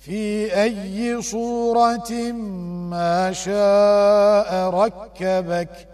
في أي صورة ما شاء ركبك